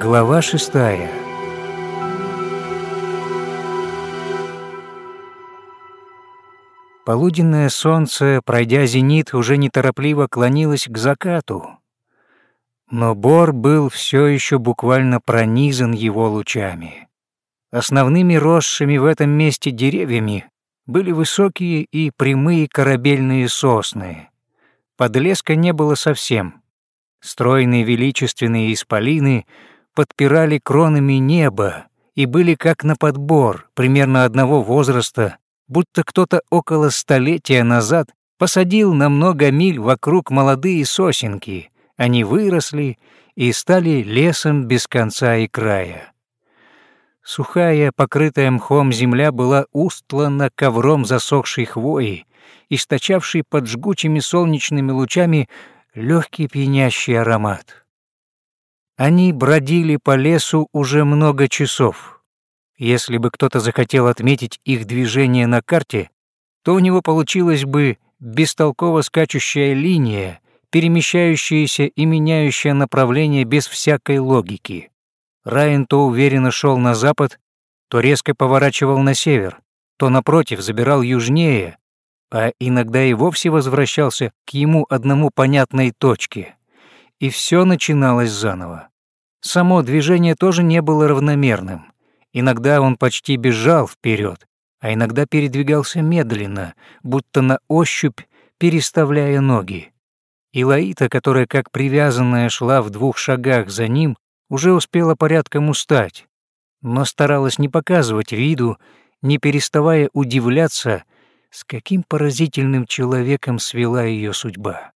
Глава шестая Полуденное солнце, пройдя зенит, уже неторопливо клонилось к закату. Но Бор был все еще буквально пронизан его лучами. Основными росшими в этом месте деревьями были высокие и прямые корабельные сосны. Подлеска не было совсем. Стройные величественные исполины подпирали кронами небо и были как на подбор, примерно одного возраста, будто кто-то около столетия назад посадил на много миль вокруг молодые сосенки. Они выросли и стали лесом без конца и края. Сухая, покрытая мхом земля была устлана ковром засохшей хвои, источавшей под жгучими солнечными лучами легкий пьянящий аромат. Они бродили по лесу уже много часов — если бы кто-то захотел отметить их движение на карте, то у него получилась бы бестолково скачущая линия, перемещающаяся и меняющая направление без всякой логики. Райан то уверенно шел на запад, то резко поворачивал на север, то, напротив, забирал южнее, а иногда и вовсе возвращался к ему одному понятной точке. И все начиналось заново. Само движение тоже не было равномерным. Иногда он почти бежал вперед, а иногда передвигался медленно, будто на ощупь переставляя ноги. И Лаита, которая как привязанная шла в двух шагах за ним, уже успела порядком устать, но старалась не показывать виду, не переставая удивляться, с каким поразительным человеком свела ее судьба.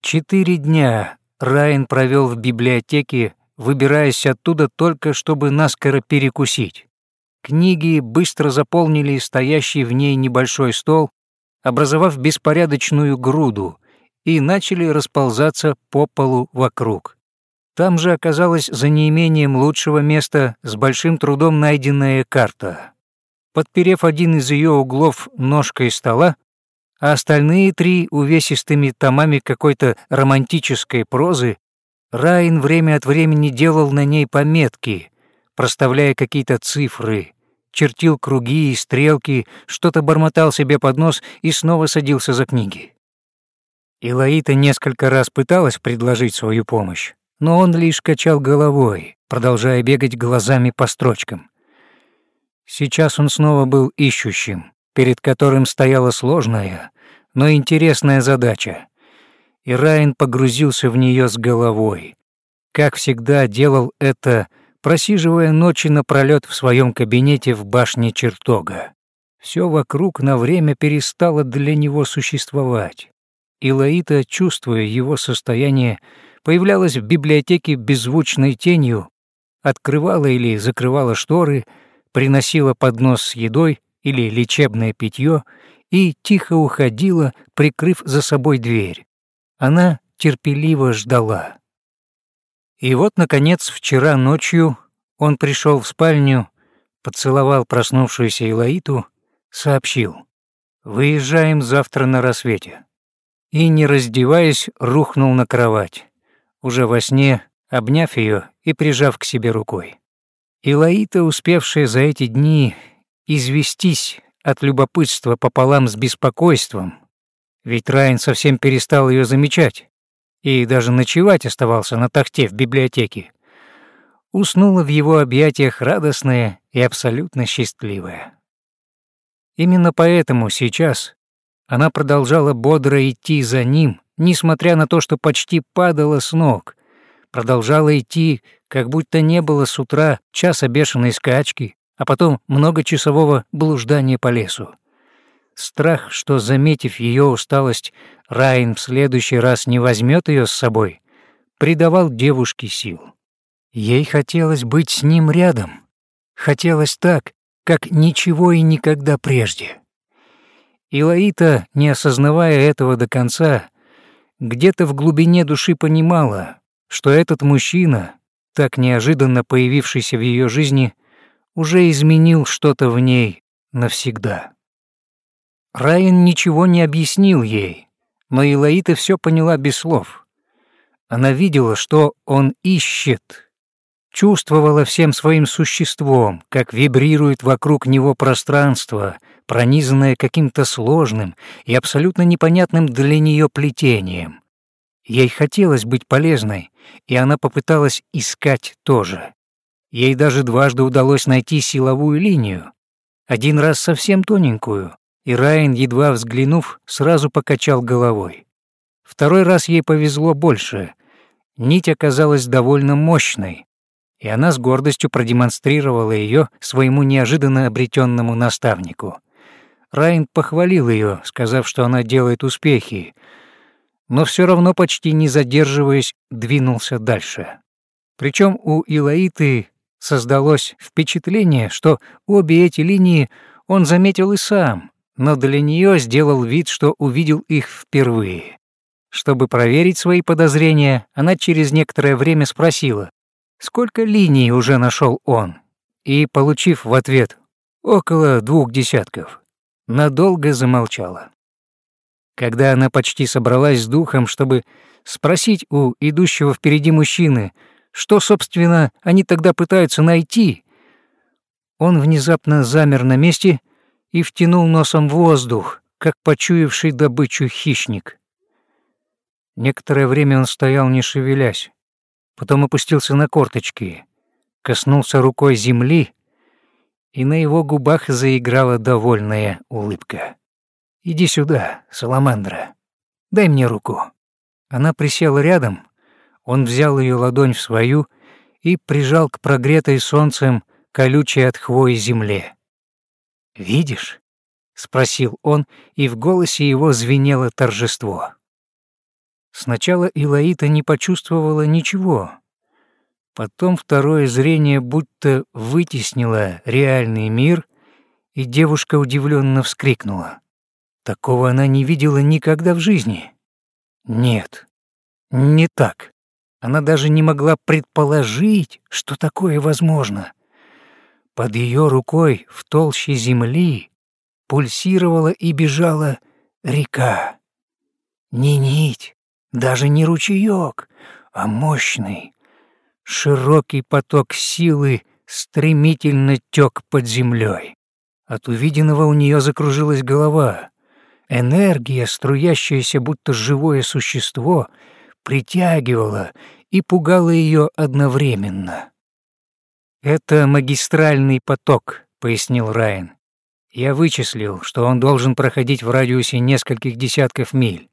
Четыре дня Райан провел в библиотеке выбираясь оттуда только чтобы наскоро перекусить. Книги быстро заполнили стоящий в ней небольшой стол, образовав беспорядочную груду, и начали расползаться по полу вокруг. Там же оказалась за неимением лучшего места с большим трудом найденная карта. Подперев один из ее углов ножкой стола, а остальные три увесистыми томами какой-то романтической прозы Райн время от времени делал на ней пометки, проставляя какие-то цифры, чертил круги и стрелки, что-то бормотал себе под нос и снова садился за книги. Илаита несколько раз пыталась предложить свою помощь, но он лишь качал головой, продолжая бегать глазами по строчкам. Сейчас он снова был ищущим, перед которым стояла сложная, но интересная задача и Райан погрузился в нее с головой. Как всегда делал это, просиживая ночи напролёт в своем кабинете в башне чертога. Все вокруг на время перестало для него существовать. И Лаита, чувствуя его состояние, появлялась в библиотеке беззвучной тенью, открывала или закрывала шторы, приносила поднос с едой или лечебное питье и тихо уходила, прикрыв за собой дверь. Она терпеливо ждала. И вот, наконец, вчера ночью он пришел в спальню, поцеловал проснувшуюся Илаиту, сообщил «Выезжаем завтра на рассвете». И, не раздеваясь, рухнул на кровать, уже во сне обняв ее и прижав к себе рукой. Илаита, успевшая за эти дни известись от любопытства пополам с беспокойством, ведь Райан совсем перестал ее замечать и даже ночевать оставался на тахте в библиотеке. Уснула в его объятиях радостная и абсолютно счастливая. Именно поэтому сейчас она продолжала бодро идти за ним, несмотря на то, что почти падала с ног, продолжала идти, как будто не было с утра часа бешеной скачки, а потом многочасового блуждания по лесу. Страх, что, заметив ее усталость, Райн в следующий раз не возьмет ее с собой, придавал девушке сил. Ей хотелось быть с ним рядом. Хотелось так, как ничего и никогда прежде. И Лаита, не осознавая этого до конца, где-то в глубине души понимала, что этот мужчина, так неожиданно появившийся в ее жизни, уже изменил что-то в ней навсегда. Райан ничего не объяснил ей, но Илаита все поняла без слов. Она видела, что он ищет, чувствовала всем своим существом, как вибрирует вокруг него пространство, пронизанное каким-то сложным и абсолютно непонятным для нее плетением. Ей хотелось быть полезной, и она попыталась искать тоже. Ей даже дважды удалось найти силовую линию. Один раз совсем тоненькую, и Райан, едва взглянув, сразу покачал головой. Второй раз ей повезло больше. Нить оказалась довольно мощной, и она с гордостью продемонстрировала ее своему неожиданно обретенному наставнику. Райан похвалил ее, сказав, что она делает успехи, но все равно почти не задерживаясь, двинулся дальше. Причем у Илаиты создалось впечатление, что обе эти линии он заметил и сам, но для нее сделал вид, что увидел их впервые. Чтобы проверить свои подозрения, она через некоторое время спросила, сколько линий уже нашел он, и, получив в ответ около двух десятков, надолго замолчала. Когда она почти собралась с духом, чтобы спросить у идущего впереди мужчины, что, собственно, они тогда пытаются найти, он внезапно замер на месте и втянул носом воздух, как почуявший добычу хищник. Некоторое время он стоял, не шевелясь, потом опустился на корточки, коснулся рукой земли, и на его губах заиграла довольная улыбка. «Иди сюда, Саламандра. Дай мне руку». Она присела рядом, он взял ее ладонь в свою и прижал к прогретой солнцем колючей от хвои земле. «Видишь?» — спросил он, и в голосе его звенело торжество. Сначала Илаита не почувствовала ничего. Потом второе зрение будто вытеснило реальный мир, и девушка удивленно вскрикнула. Такого она не видела никогда в жизни. Нет, не так. Она даже не могла предположить, что такое возможно. Под ее рукой в толще земли пульсировала и бежала река. Не нить, даже не ручеек, а мощный, широкий поток силы стремительно тек под землей. От увиденного у нее закружилась голова. Энергия, струящаяся будто живое существо, притягивала и пугала ее одновременно. «Это магистральный поток», — пояснил Райан. «Я вычислил, что он должен проходить в радиусе нескольких десятков миль.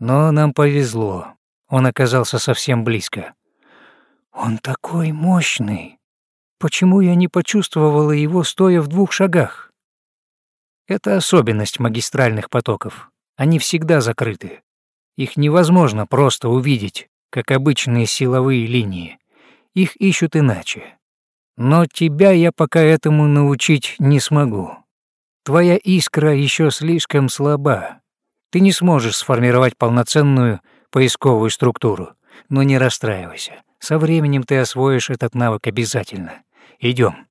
Но нам повезло, он оказался совсем близко». «Он такой мощный! Почему я не почувствовала его, стоя в двух шагах?» Это особенность магистральных потоков. Они всегда закрыты. Их невозможно просто увидеть, как обычные силовые линии. Их ищут иначе. Но тебя я пока этому научить не смогу. Твоя искра еще слишком слаба. Ты не сможешь сформировать полноценную поисковую структуру. Но не расстраивайся. Со временем ты освоишь этот навык обязательно. Идем.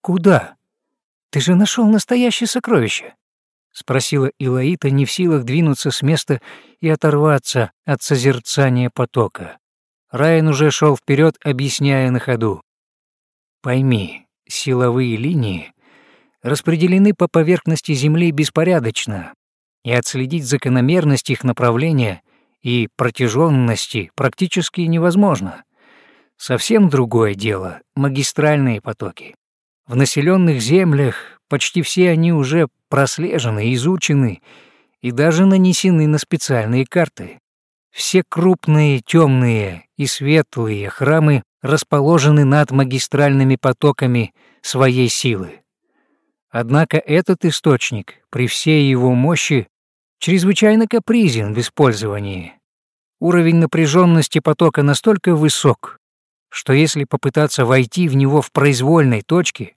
Куда? Ты же нашел настоящее сокровище!» — спросила Илаита, не в силах двинуться с места и оторваться от созерцания потока. Райан уже шел вперед, объясняя на ходу. «Пойми, силовые линии распределены по поверхности Земли беспорядочно, и отследить закономерность их направления и протяженности практически невозможно. Совсем другое дело — магистральные потоки. В населенных землях почти все они уже прослежены, изучены и даже нанесены на специальные карты. Все крупные, темные и светлые храмы расположены над магистральными потоками своей силы. Однако этот источник, при всей его мощи, чрезвычайно капризен в использовании. Уровень напряженности потока настолько высок, что если попытаться войти в него в произвольной точке,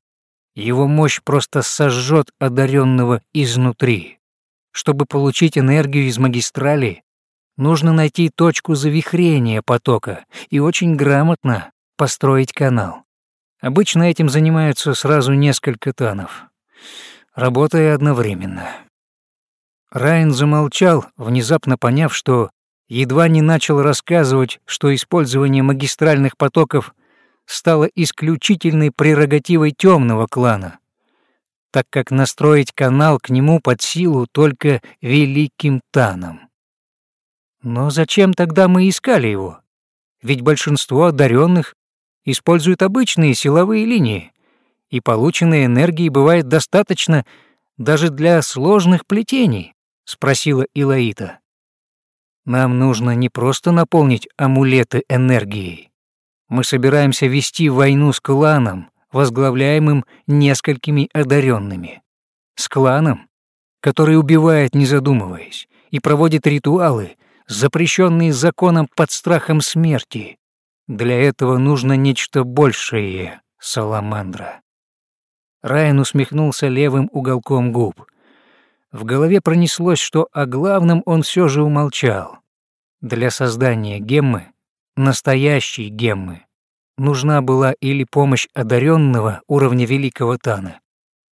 его мощь просто сожжет одаренного изнутри. Чтобы получить энергию из магистрали, нужно найти точку завихрения потока и очень грамотно построить канал. Обычно этим занимаются сразу несколько танов, работая одновременно. Райан замолчал, внезапно поняв, что едва не начал рассказывать, что использование магистральных потоков стало исключительной прерогативой темного клана, так как настроить канал к нему под силу только великим Таном. Но зачем тогда мы искали его? Ведь большинство одаренных используют обычные силовые линии, и полученной энергии бывает достаточно даже для сложных плетений, спросила Илаита. Нам нужно не просто наполнить амулеты энергией. Мы собираемся вести войну с кланом, возглавляемым несколькими одаренными. С кланом, который убивает, не задумываясь, и проводит ритуалы, запрещенные законом под страхом смерти. Для этого нужно нечто большее, Саламандра. Райан усмехнулся левым уголком губ. В голове пронеслось, что о главном он все же умолчал. Для создания геммы, настоящей геммы, нужна была или помощь одаренного уровня Великого Тана,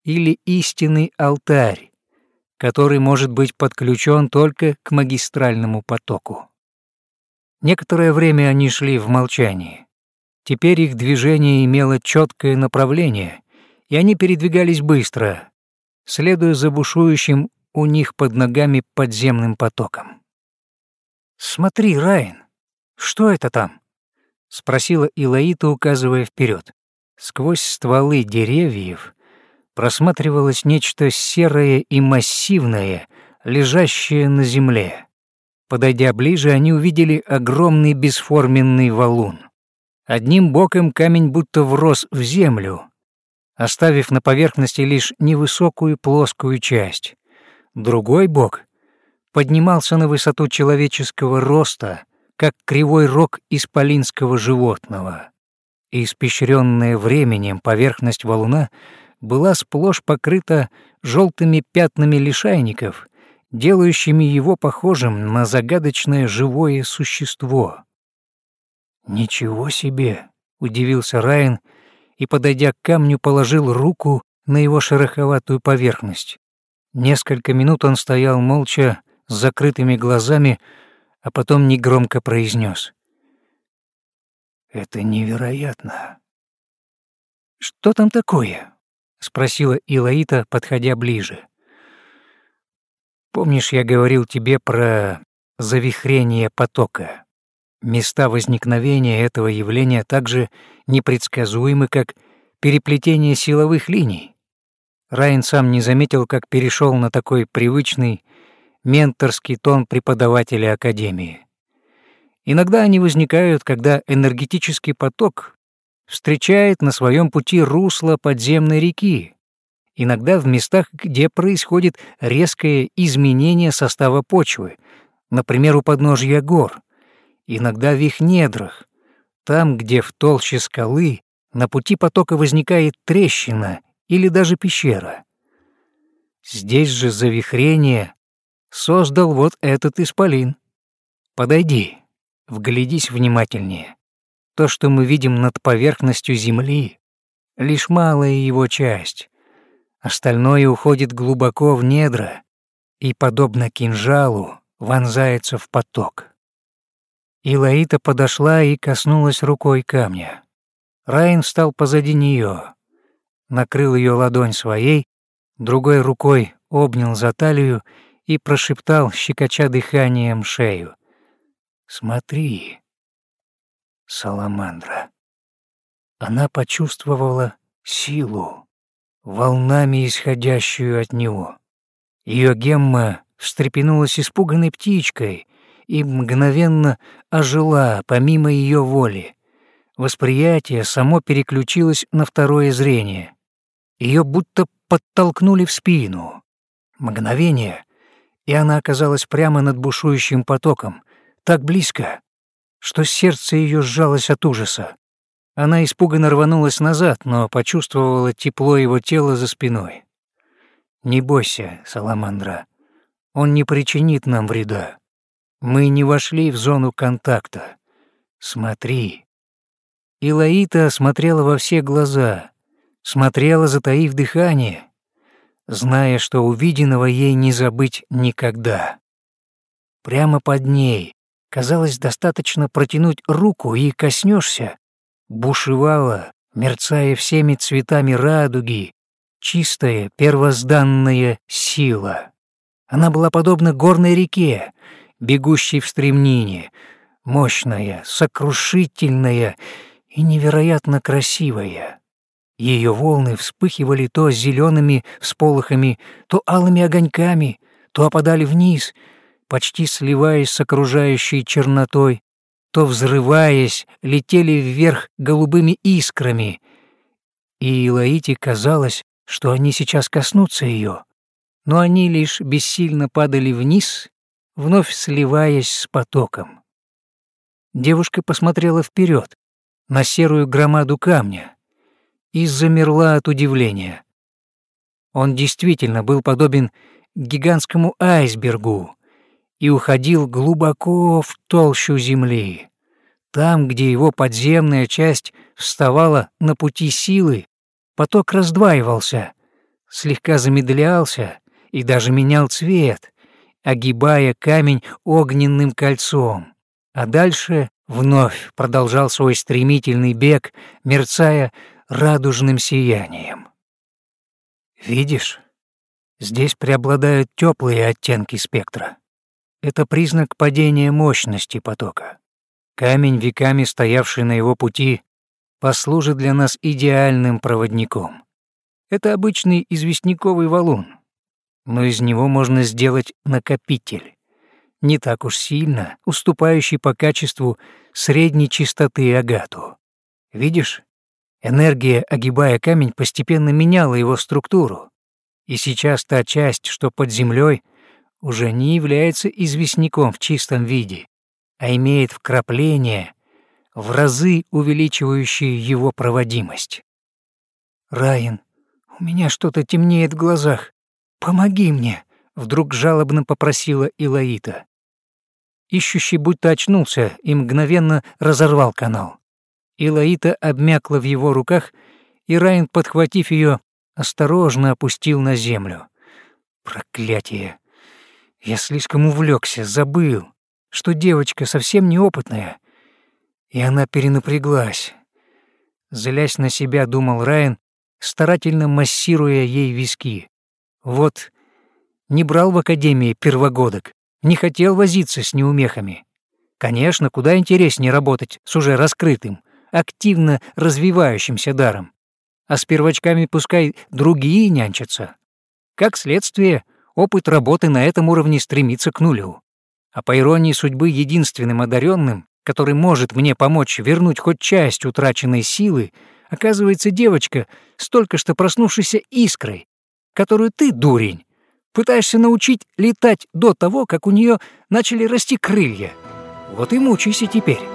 или истинный алтарь, который может быть подключен только к магистральному потоку. Некоторое время они шли в молчании. Теперь их движение имело четкое направление, и они передвигались быстро, следуя за бушующим у них под ногами подземным потоком. «Смотри, Райан, что это там?» — спросила Илаита, указывая вперед. Сквозь стволы деревьев просматривалось нечто серое и массивное, лежащее на земле. Подойдя ближе, они увидели огромный бесформенный валун. Одним боком камень будто врос в землю, оставив на поверхности лишь невысокую плоскую часть. Другой бок поднимался на высоту человеческого роста, как кривой рог исполинского животного. И испещренная временем поверхность валуна была сплошь покрыта желтыми пятнами лишайников, делающими его похожим на загадочное живое существо. «Ничего себе!» — удивился Райан и, подойдя к камню, положил руку на его шероховатую поверхность. Несколько минут он стоял молча, с закрытыми глазами, а потом негромко произнес: «Это невероятно». «Что там такое?» — спросила Илаита, подходя ближе. «Помнишь, я говорил тебе про завихрение потока?» Места возникновения этого явления также непредсказуемы, как переплетение силовых линий. Райан сам не заметил, как перешел на такой привычный менторский тон преподавателя Академии. Иногда они возникают, когда энергетический поток встречает на своем пути русло подземной реки, иногда в местах, где происходит резкое изменение состава почвы, например, у подножья гор — иногда в их недрах, там, где в толще скалы на пути потока возникает трещина или даже пещера. Здесь же завихрение создал вот этот исполин. Подойди, вглядись внимательнее. То, что мы видим над поверхностью Земли, лишь малая его часть. Остальное уходит глубоко в недра и, подобно кинжалу, вонзается в поток. Илаита подошла и коснулась рукой камня. Райан встал позади нее, накрыл ее ладонь своей, другой рукой обнял за талию и прошептал, щекоча дыханием шею. «Смотри, Саламандра». Она почувствовала силу, волнами исходящую от него. Ее гемма встрепенулась испуганной птичкой и мгновенно ожила помимо ее воли. Восприятие само переключилось на второе зрение. Ее будто подтолкнули в спину. Мгновение, и она оказалась прямо над бушующим потоком, так близко, что сердце ее сжалось от ужаса. Она испуганно рванулась назад, но почувствовала тепло его тела за спиной. «Не бойся, Саламандра, он не причинит нам вреда. Мы не вошли в зону контакта. Смотри. Илаита смотрела во все глаза, смотрела, затаив дыхание, зная, что увиденного ей не забыть никогда. Прямо под ней, казалось, достаточно протянуть руку и коснешься, бушевала, мерцая всеми цветами радуги, чистая первозданная сила. Она была подобна горной реке, бегущей в стремнине, мощная, сокрушительная и невероятно красивая. Ее волны вспыхивали то зелеными всполохами, то алыми огоньками, то опадали вниз, почти сливаясь с окружающей чернотой, то, взрываясь, летели вверх голубыми искрами. И Илаите казалось, что они сейчас коснутся ее, но они лишь бессильно падали вниз, вновь сливаясь с потоком. Девушка посмотрела вперед на серую громаду камня и замерла от удивления. Он действительно был подобен гигантскому айсбергу и уходил глубоко в толщу земли. Там, где его подземная часть вставала на пути силы, поток раздваивался, слегка замедлялся и даже менял цвет, огибая камень огненным кольцом а дальше вновь продолжал свой стремительный бег, мерцая радужным сиянием. Видишь, здесь преобладают теплые оттенки спектра. Это признак падения мощности потока. Камень, веками стоявший на его пути, послужит для нас идеальным проводником. Это обычный известняковый валун, но из него можно сделать накопитель не так уж сильно уступающий по качеству средней чистоты агату. Видишь, энергия, огибая камень, постепенно меняла его структуру, и сейчас та часть, что под землей, уже не является известняком в чистом виде, а имеет вкрапление, в разы увеличивающие его проводимость. «Райан, у меня что-то темнеет в глазах. Помоги мне!» — вдруг жалобно попросила Илаита. Ищущий будто очнулся и мгновенно разорвал канал. Илаита обмякла в его руках, и Райан, подхватив ее, осторожно опустил на землю. Проклятие! Я слишком увлекся, забыл, что девочка совсем неопытная, и она перенапряглась. Злясь на себя, думал Райан, старательно массируя ей виски. Вот, не брал в академии первогодок, не хотел возиться с неумехами. Конечно, куда интереснее работать с уже раскрытым, активно развивающимся даром. А с первочками пускай другие нянчатся. Как следствие, опыт работы на этом уровне стремится к нулю. А по иронии судьбы единственным одаренным, который может мне помочь вернуть хоть часть утраченной силы, оказывается девочка с только что проснувшейся искрой, которую ты, дурень, Пытаешься научить летать до того, как у нее начали расти крылья. Вот и мучайся теперь.